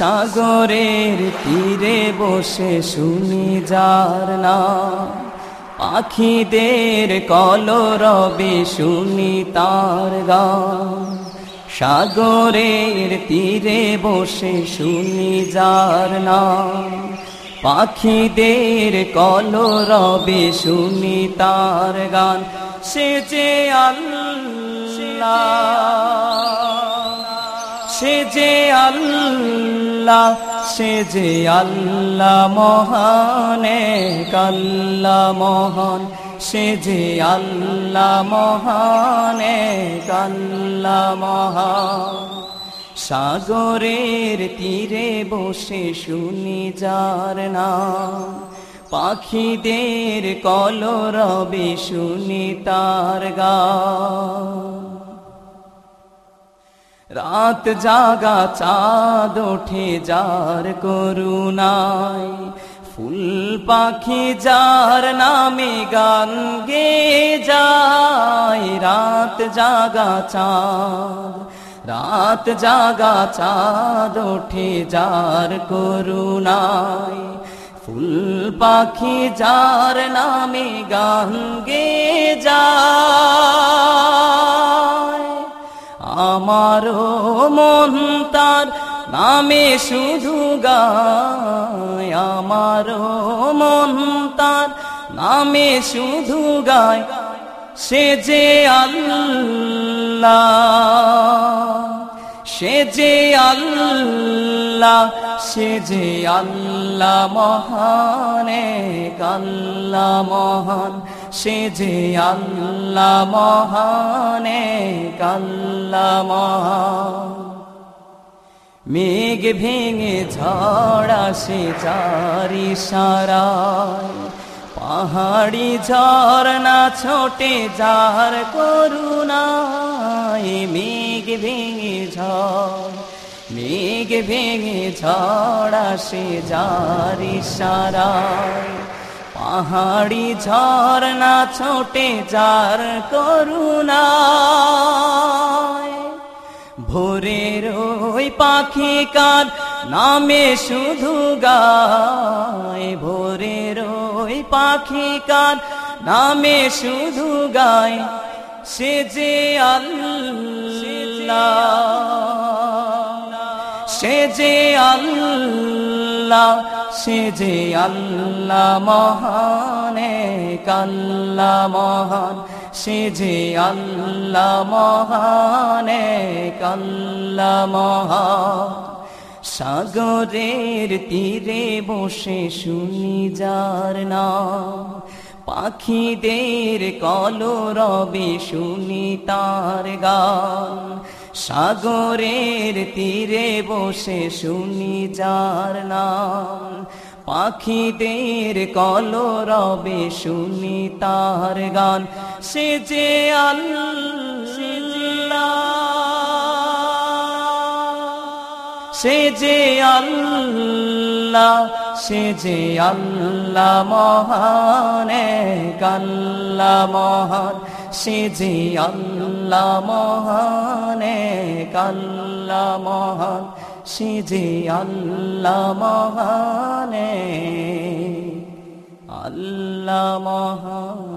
সাগরের তীরে বসে শুনি যার না পাখিদের কলরবে শুনি তার গান। সাগরের তীরে বসে শুনি যার নাম। পাখিদের কলরবে শুনি তার গান। সে যে আল্লাহ, সে যে আল্লাহ, সে যে আল্লাহ মহানে কাল্লা মহান। সে যে আল্লাহ মহানে কাল্লা মহান। সাগরের তীরে বসে শুনি যার নাম। পাখিদের কলরবে শুনি তার গা রাত জাগা চাঁদ ওঠে যার করুণায়। ফুল পাখি যার নামে গান গে যায়। রাত জাগা চাঁদ, রাত জাগা চাঁদ ওঠে যার করুণায়। ফুল পাখি যার নামে গান গে যায়। আমারও মন তার নামে শুধু গায়। আমারও মন তার নামে শুধু গায়। সে যে আল্লাহ, সে যে আল্লাহ, সে যে আল্লাহ মহানে কাল্লা মহান। সে যে আল্লাহ মহানে কাল্লা মেঘ ভেঙে ঝড়া সে চারি সারা পাহাড়ি ঝরনা ছোটে যার করুণায় মেঘ ভেঙে ঝড়, মেঘ ভেঙে ঝড়া সে যারি সারায়। পাহাড়ি ঝরনা ছোটে যার করুণায়। ভোরের ওই পাখি কার নামে শুধু গায়। ভোরের ওই পাখি কার নামে শুধু গায়। সে যে আল্লাহ, সে যে আল্লাহ। সে যে আল্লাহ মহানে কাল্লা মহান। সে যে আল্লাহ মহানে কাল্লা মহান। সাগরের তীরে বসে শুনি যার নাম। পাখিদের কলরবে শুনি তার গান। সাগরের তীরে বসে শুনি যার নাম। পাখিদের কলরবে শুনি তার গান। সে যে সে যে আল্লাহ, সে যে আল্লাহ মহানে কাল্লা মহান। সে যে আল্লাহ মহানে কাল্লা মহান সে যে আল্লাহ মহানে আল্লাহ মহান।